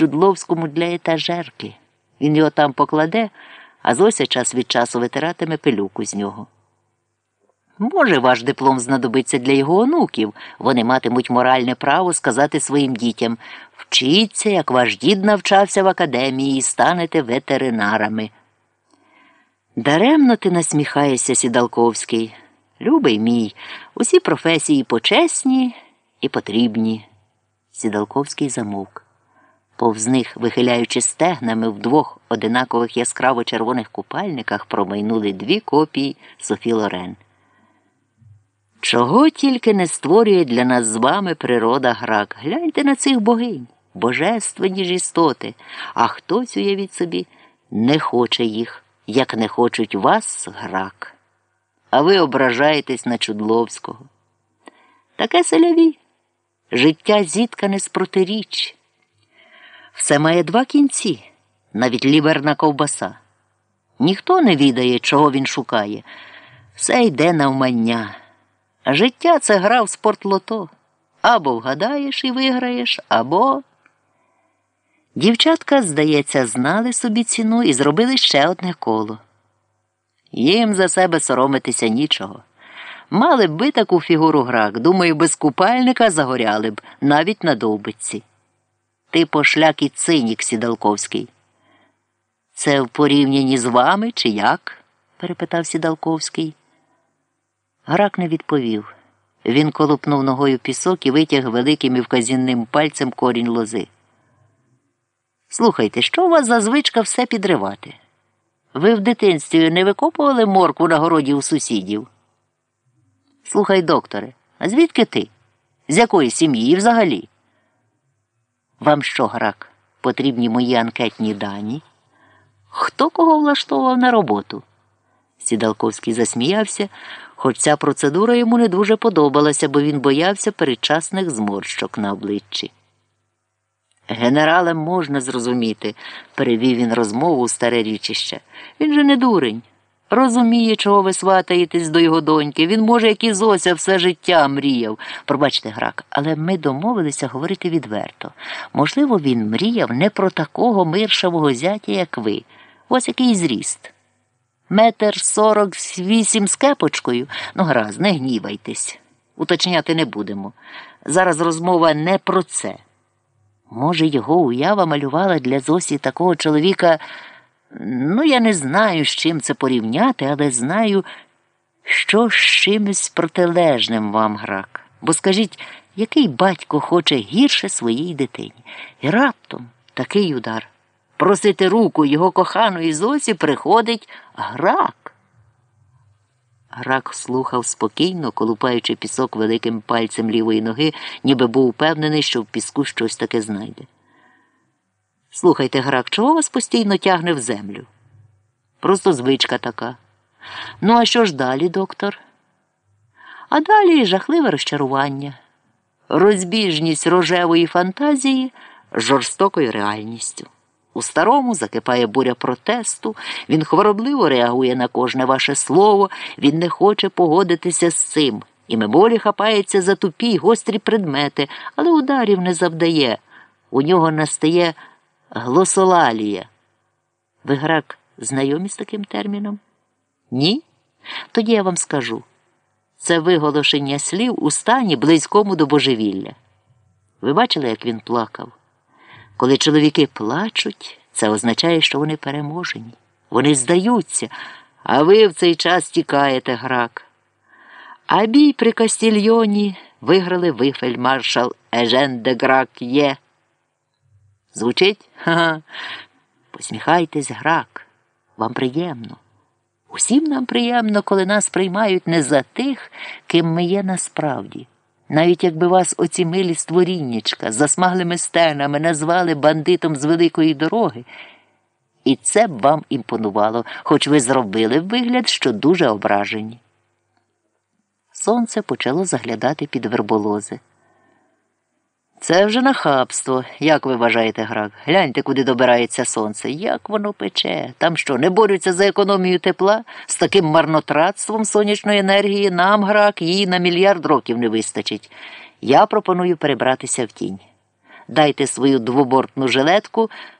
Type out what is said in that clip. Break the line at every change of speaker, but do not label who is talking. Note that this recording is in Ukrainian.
Чудловському для етажерки. Він його там покладе, а Зося час від часу витиратиме пилюку з нього. Може, ваш диплом знадобиться для його онуків. Вони матимуть моральне право сказати своїм дітям вчіться, як ваш дід навчався в академії, і станете ветеринарами. Даремно ти насміхаєшся, Сідалковський. Любий мій, усі професії почесні і потрібні. Сідалковський замовк. Повз них, вихиляючи стегнами в двох одинакових яскраво червоних купальниках, промайнули дві копії Софі Лорен. Чого тільки не створює для нас з вами природа грак. Гляньте на цих богинь, божественні ж істоти, а хтось, уявіть собі, не хоче їх, як не хочуть вас грак. А ви ображаєтесь на Чудловського. Таке селяві. Життя зіткане з протиріч. Все має два кінці, навіть ліверна ковбаса. Ніхто не відає, чого він шукає. Все йде навмання. Життя це гра в спортлото. Або вгадаєш і виграєш, або. Дівчатка, здається, знали собі ціну і зробили ще одне коло. Їм за себе соромитися нічого. Мали б би таку фігуру грак, думаю, без купальника загоряли б навіть на довбиці. Ти пошляк і цинік, Сідалковський. Це в порівнянні з вами чи як? перепитав Сідалковський. Грак не відповів. Він колупнув ногою пісок і витяг великим і вказівним пальцем корінь лози. Слухайте, що у вас за звичка все підривати? Ви в дитинстві не викопували моркву на городі у сусідів? Слухай, докторе, а звідки ти? З якої сім'ї взагалі? Вам що, грак, потрібні мої анкетні дані? Хто кого влаштовував на роботу? Сідалковський засміявся, хоч ця процедура йому не дуже подобалася, бо він боявся передчасних зморщок на обличчі. Генералем можна зрозуміти, перевів він розмову у старе річище. Він же не дурень. Розуміє, чого ви сватаєтесь до його доньки. Він, може, як і Зося, все життя мріяв. Пробачте, грак, але ми домовилися говорити відверто. Можливо, він мріяв не про такого миршавого зятя, як ви. Ось який зріст. Метр сорок вісім з кепочкою. Ну, гаразд, не гнівайтесь. Уточняти не будемо. Зараз розмова не про це. Може, його уява малювала для Зосі такого чоловіка. Ну, я не знаю, з чим це порівняти, але знаю, що з чимось протилежним вам грак. Бо скажіть, який батько хоче гірше своїй дитині? І раптом такий удар. Просити руку його коханої Зосі приходить грак. Грак слухав спокійно, колупаючи пісок великим пальцем лівої ноги, ніби був упевнений, що в піску щось таке знайде. Слухайте, грак, чого вас постійно тягне в землю? Просто звичка така. Ну, а що ж далі, доктор? А далі жахливе розчарування, розбіжність рожевої фантазії з жорстокою реальністю. У старому закипає буря протесту, він хворобливо реагує на кожне ваше слово, він не хоче погодитися з цим і мимолі хапається за тупі й гострі предмети, але ударів не завдає. У нього настає глосолалія. Ви грак знайомі з таким терміном? Ні? Тоді я вам скажу. Це виголошення слів у стані близькому до божевілля. Ви бачили, як він плакав? Коли чоловіки плачуть, це означає, що вони переможені. Вони здаються, а ви в цей час тікаєте грак. А бій при Кастільйоні виграли ви, фельдмаршал Ежен де Грак є. Звучить? Ха-ха. Посміхайтесь, грак. Вам приємно. Усім нам приємно, коли нас приймають не за тих, ким ми є насправді. Навіть якби вас оці милі створіннячка засмаглими стенами назвали бандитом з великої дороги, і це б вам імпонувало, хоч ви зробили вигляд, що дуже ображені. Сонце почало заглядати під верболози. Це вже нахабство. Як ви вважаєте, грак? Гляньте, куди добирається сонце. Як воно пече? Там що, не борються за економію тепла? З таким марнотратством сонячної енергії нам, грак, її на мільярд років не вистачить. Я пропоную перебратися в тінь. дайте свою двобортну жилетку,